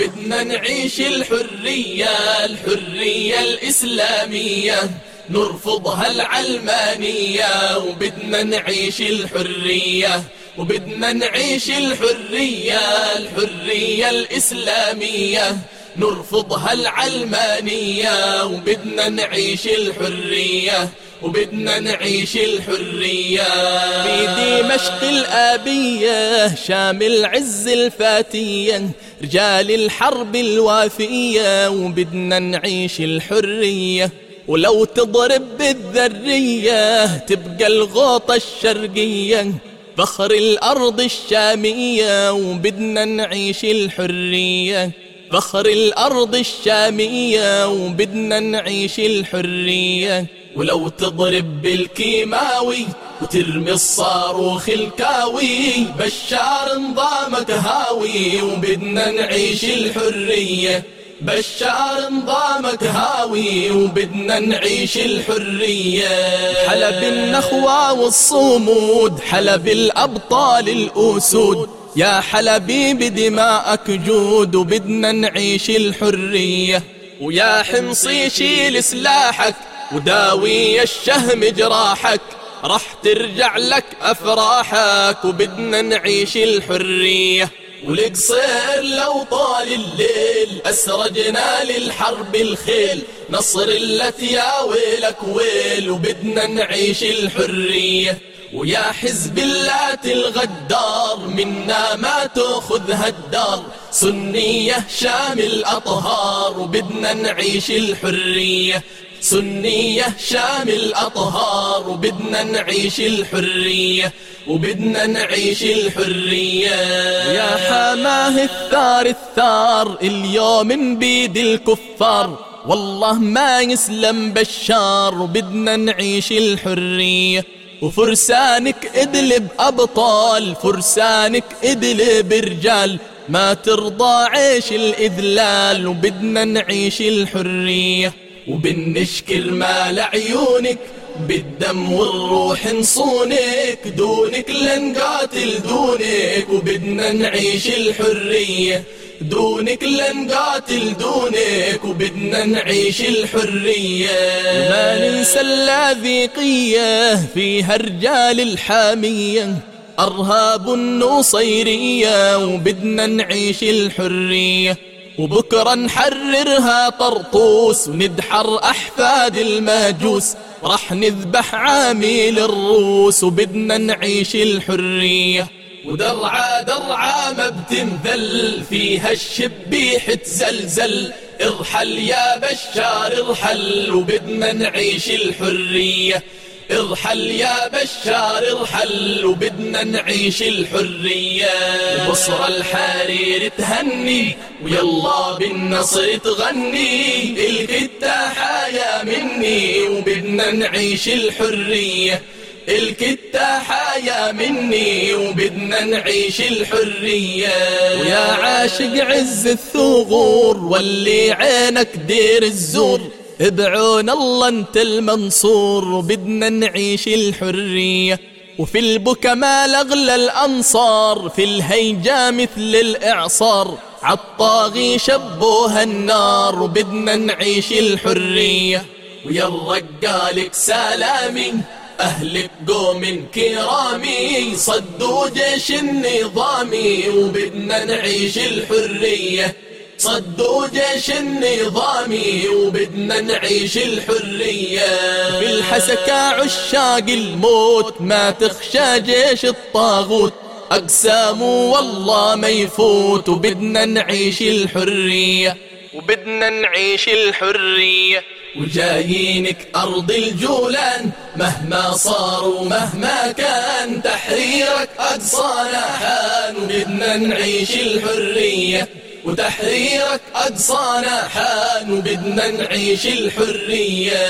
وبدنا نعيش الحرية الحرية الإسلامية. نرفضها العلمانية وبدنا نعيش الحرية وبدنا نعيش الحرية الحرية الإسلامية. نرفضها العلمانية وبدنا نعيش الحرية وبدنا نعيش الحرية. في دمشق الآبية شام العز الفاتية. رجال الحرب الوافية وبدنا نعيش الحرية. ولو تضرب بالذرية تبقى الغوطة الشرقية. فخر الأرض الشامية وبدنا نعيش الحرية. فخر الأرض الشامية وبدنا نعيش الحرية. ولو تضرب بالكيماوي وترمي الصاروخ الكاوي بشار نظامك هاوي وبدنا نعيش الحرية. بشار نظامك هاوي وبدنا نعيش الحرية. حلب النخوة والصمود حلب الأبطال الأسود. يا حلبي بدماءك جود وبدنا نعيش الحرية. ويا حمصي شيل سلاحك وداوي الشهم جراحك راح ترجع لك أفراحك وبدنا نعيش الحرية. والقصير لو طال الليل أسرجنا للحرب الخيل. نصر اللت يا ويلك ويل وبدنا نعيش الحرية. ويا حزب اللات الغدار منا ما تأخذها الدار. سنية شامل أطهار وبدنا نعيش الحرية. سنية شامل أطهار وبدنا نعيش الحرية. وبدنا نعيش الحرية. يا حماه الثار الثار اليوم بيد الكفار. والله ما يسلم بشار وبدنا نعيش الحرية. وفرسانك إدلب أبطال فرسانك إدلب رجال. ما ترضى عيش الإذلال وبدنا نعيش الحرية وبنشكر مال عيونك بالدم والروح نصونك دونك لنقاتل دونك وبدنا نعيش الحرية دونك لنقاتل دونك وبدنا نعيش الحرية ما ننسى اللاذقية فيها رجال الحامية أرهاب النصيرية وبدنا نعيش الحرية وبكرة نحررها طرطوس وندحر أحفاد المجوس راح نذبح عامل الروس وبدنا نعيش الحرية. ودرعا درعا ما بتنذل فيها الشبيح تزلزل. ارحل يا بشار ارحل وبدنا نعيش الحرية. ارحل يا بشار ارحل وبدنا نعيش الحرية. بصرى الحرير تهني ويلا بالنصر تغني. الكتاحة يا مني وبدنا نعيش الحرية. الكتاحة يا مني وبدنا نعيش الحرية. ويا عاشق عز الثغور واللي عينك دير الزور. بعون الله انت المنصور وبدنا نعيش الحرية. وفي البكا ما لغلى الأنصار في الهيجا مثل الإعصار. عالطاغي شبوها النار وبدنا نعيش الحرية. ويا الرقالك سلامي أهلك قوم كرامي صدوا جيش النظامي. وبدنا نعيش الحرية. صدوا جيش النظامي وبدنا نعيش الحرية. بالحسكة عشاق الموت ما تخشى جيش الطاغوت. أقسام والله ما يفوت وبدنا نعيش الحرية. وبدنا نعيش الحرية. وجايينك أرض الجولان مهما صار ومهما كان تحريرك أقصانا حان وبدنا نعيش الحرية. وتحريرك أقصانا حان وبدنا نعيش الحرية.